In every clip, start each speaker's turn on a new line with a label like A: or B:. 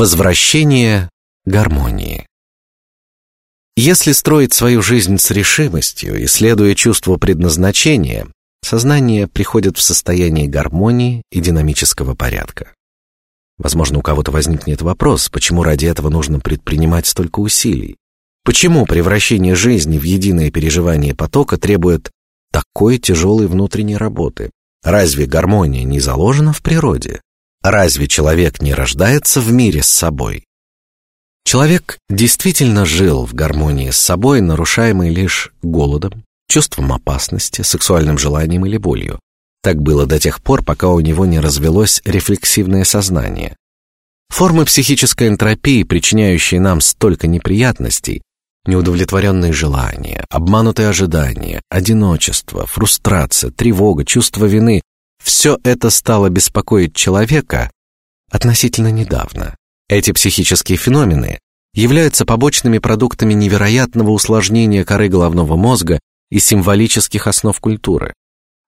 A: Возвращение гармонии. Если строить свою жизнь с решимостью и следуя чувству предназначения, сознание приходит в состояние гармонии и динамического порядка. Возможно, у кого-то возникнет вопрос, почему ради этого нужно предпринимать столько усилий? Почему превращение жизни в единое переживание потока требует такой тяжелой внутренней работы? Разве гармония не заложена в природе? Разве человек не рождается в мире с собой? Человек действительно жил в гармонии с собой, нарушаемый лишь голодом, чувством опасности, сексуальным желанием или болью. Так было до тех пор, пока у него не развелось рефлексивное сознание. Формы психической энтропии, причиняющие нам столько неприятностей, неудовлетворенные желания, обманутые ожидания, одиночество, фрустрация, тревога, чувство вины, все это стало беспокоить человека относительно недавно. Эти психические феномены являются побочными продуктами невероятного усложнения коры головного мозга и символических основ культуры.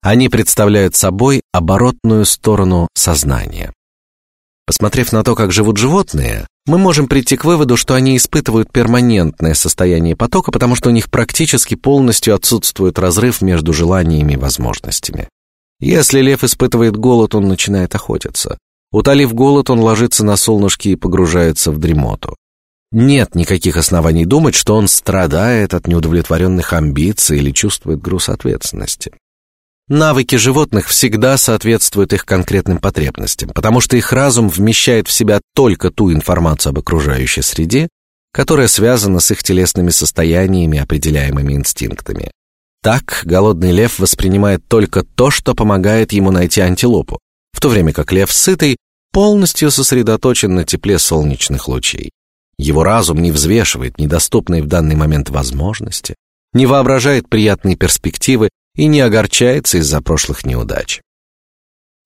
A: Они представляют собой оборотную сторону сознания. Посмотрев на то, как живут животные, мы можем прийти к выводу, что они испытывают перманентное состояние потока, потому что у них практически полностью отсутствует разрыв между желаниями и возможностями. Если лев испытывает голод, он начинает охотиться. Утолив голод, он ложится на солнышке и погружается в дремоту. Нет никаких оснований думать, что он страдает от неудовлетворенных амбиций или чувствует груз ответственности. Навыки животных всегда соответствуют их конкретным потребностям, потому что их разум вмещает в себя только ту информацию об окружающей среде, которая связана с их телесными состояниями, определяемыми инстинктами. Так голодный лев воспринимает только то, что помогает ему найти антилопу, в то время как лев сытый полностью сосредоточен на тепле солнечных лучей. Его разум не взвешивает недоступные в данный момент возможности, не воображает приятные перспективы и не огорчается из-за прошлых неудач.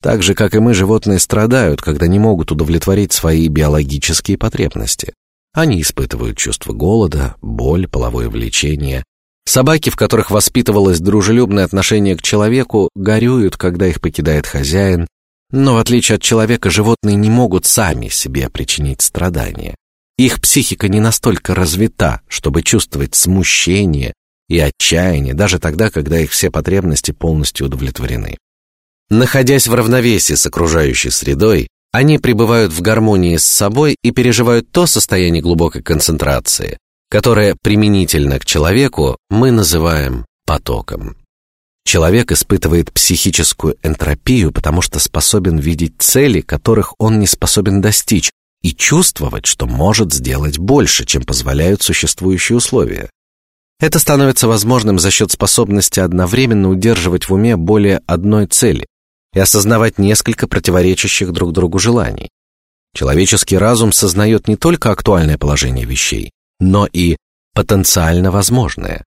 A: Так же, как и мы, животные страдают, когда не могут удовлетворить свои биологические потребности. Они испытывают чувство голода, боль, половое влечение, Собаки, в которых воспитывалось дружелюбное отношение к человеку, горюют, когда их покидает хозяин, но в отличие от человека, животные не могут сами себе причинить страдания. Их психика не настолько развита, чтобы чувствовать смущение и отчаяние даже тогда, когда их все потребности полностью удовлетворены. Находясь в равновесии с окружающей средой, они пребывают в гармонии с собой и переживают то состояние глубокой концентрации, которое применительно к человеку мы называем потоком. Человек испытывает психическую энтропию, потому что способен видеть цели, которых он не способен достичь, и чувствовать, что может сделать больше, чем позволяют существующие условия. Это становится возможным за счет способности одновременно удерживать в уме более одной цели и осознавать несколько противоречащих друг другу желаний. Человеческий разум сознает не только актуальное положение вещей, но и потенциально возможное.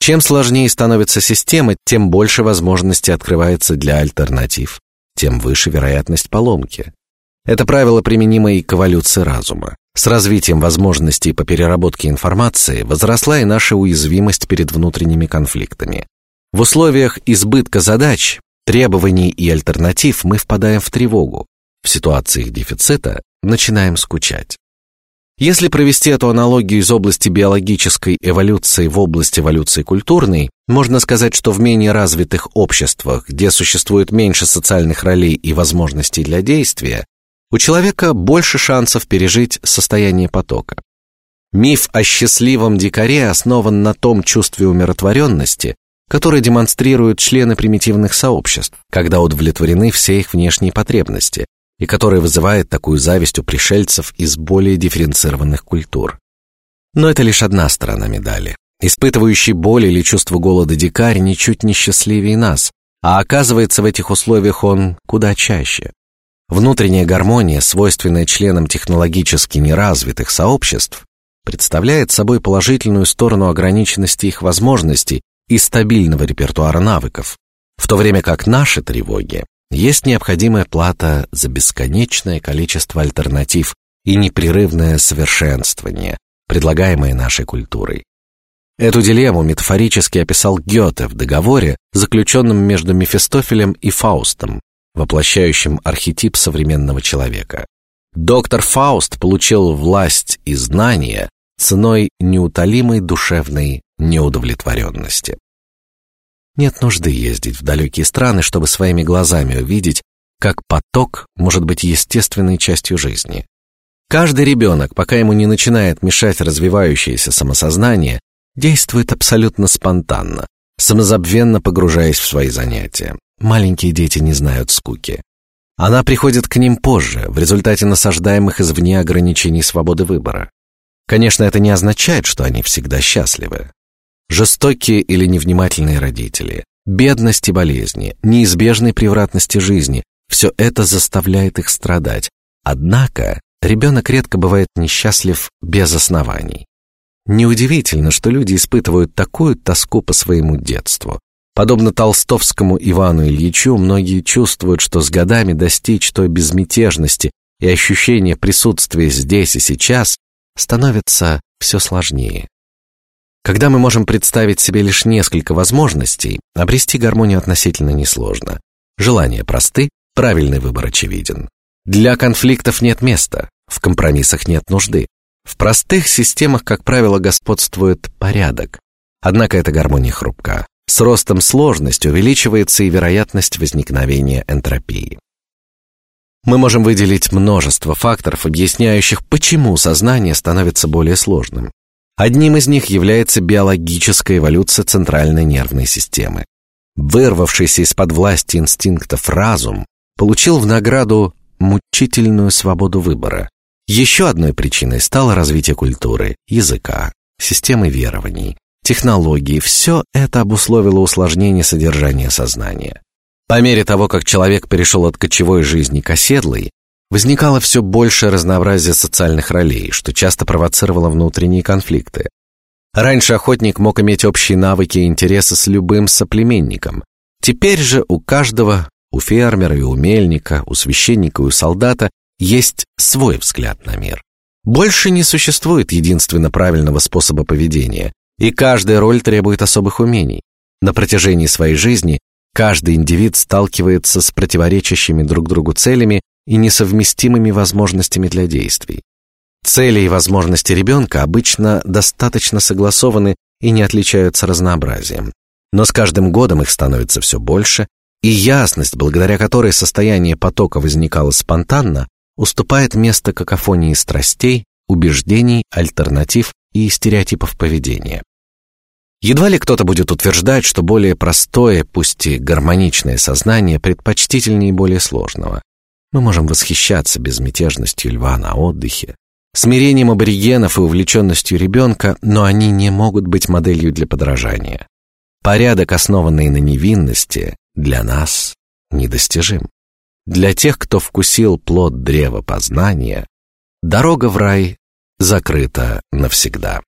A: Чем сложнее становится система, тем больше возможностей открывается для альтернатив, тем выше вероятность поломки. Это правило применимо и к эволюции разума. С развитием возможностей по переработке информации возросла и наша уязвимость перед внутренними конфликтами. В условиях избытка задач, требований и альтернатив мы впадаем в тревогу. В ситуациях дефицита начинаем скучать. Если провести эту аналогию из области биологической эволюции в область эволюции культурной, можно сказать, что в менее развитых обществах, где существует меньше социальных ролей и возможностей для действия, у человека больше шансов пережить состояние потока. Миф о счастливом дикаре основан на том чувстве умиротворенности, которое демонстрируют члены примитивных сообществ, когда удовлетворены все их внешние потребности, и которая вызывает такую зависть у пришельцев из более дифференцированных культур. Но это лишь одна сторона медали. Испытывающий боль или чувство голода дикарь ничуть не счастливее нас, а оказывается в этих условиях он куда чаще. Внутренняя гармония, свойственная членам технологически неразвитых сообществ, представляет собой положительную сторону ограниченности их возможностей и стабильного репертуара навыков, в то время как наши тревоги есть необходимая плата за бесконечное количество альтернатив и непрерывное совершенствование, предлагаемое нашей культурой. Эту дилемму метафорически описал Гёте в договоре, заключенном между Мефистофелем и Фаустом, воплощающим архетип современного человека. Доктор Фауст получил власть и знания ценой неутолимой душевной неудовлетворенности. Нет нужды ездить в далекие страны, чтобы своими глазами увидеть, как поток может быть естественной частью жизни. Каждый ребенок, пока ему не начинает мешать развивающееся самосознание, действует абсолютно спонтанно, самозабвенно погружаясь в свои занятия. Маленькие дети не знают скуки. Она приходит к ним позже, в результате насаждаемых извне ограничений свободы выбора. Конечно, это не означает, что они всегда счастливы. Жестокие или невнимательные родители, бедность и болезни, неизбежные превратности жизни – все это заставляет их страдать. Однако ребенок редко бывает несчастлив без оснований. Неудивительно, что люди испытывают такую тоску по своему детству. Подобно толстовскому Ивану Ильичу, многие чувствуют, что с годами достичь той безмятежности и ощущения присутствия здесь и сейчас становится все сложнее. Когда мы можем представить себе лишь несколько возможностей, обрести гармонию относительно несложно. Желания просты, правильный выбор очевиден. Для конфликтов нет места, в компромиссах нет нужды. В простых системах, как правило, господствует порядок. Однако эта гармония хрупка. С ростом сложности увеличивается и вероятность возникновения энтропии. Мы можем выделить множество факторов, объясняющих, почему сознание становится более сложным. Одним из них является биологическая эволюция центральной нервной системы. Вырвавшийся из-под власти инстинктов разум получил в награду мучительную свободу выбора. Еще одной причиной стало развитие культуры, языка, системы верований, технологий. Все это обусловило усложнение содержания сознания. По мере того, как человек перешел от кочевой жизни к оседлой, Возникало все больше разнообразия социальных ролей, что часто провоцировало внутренние конфликты. Раньше охотник мог иметь общие навыки и интересы с любым соплеменником. Теперь же у каждого, у фермера и у мельника, у священника и у солдата есть свой взгляд на мир. Больше не существует единственно правильного способа поведения, и каждая роль требует особых умений. На протяжении своей жизни каждый индивид сталкивается с противоречащими друг другу целями и несовместимыми возможностями для действий. Цели и возможности ребенка обычно достаточно согласованы и не отличаются разнообразием. Но с каждым годом их становится все больше, и ясность, благодаря которой состояние потока возникало спонтанно, уступает место какофонии страстей, убеждений, альтернатив и стереотипов поведения. Едва ли кто-то будет утверждать, что более простое, пусть и гармоничное сознание предпочтительнее более сложного. Мы можем восхищаться безмятежностью льва на отдыхе, смирением аборигенов и увлеченностью ребенка, но они не могут быть моделью для подражания. Порядок, основанный на невинности, для нас недостижим. Для тех, кто вкусил плод древа познания, дорога в рай закрыта навсегда.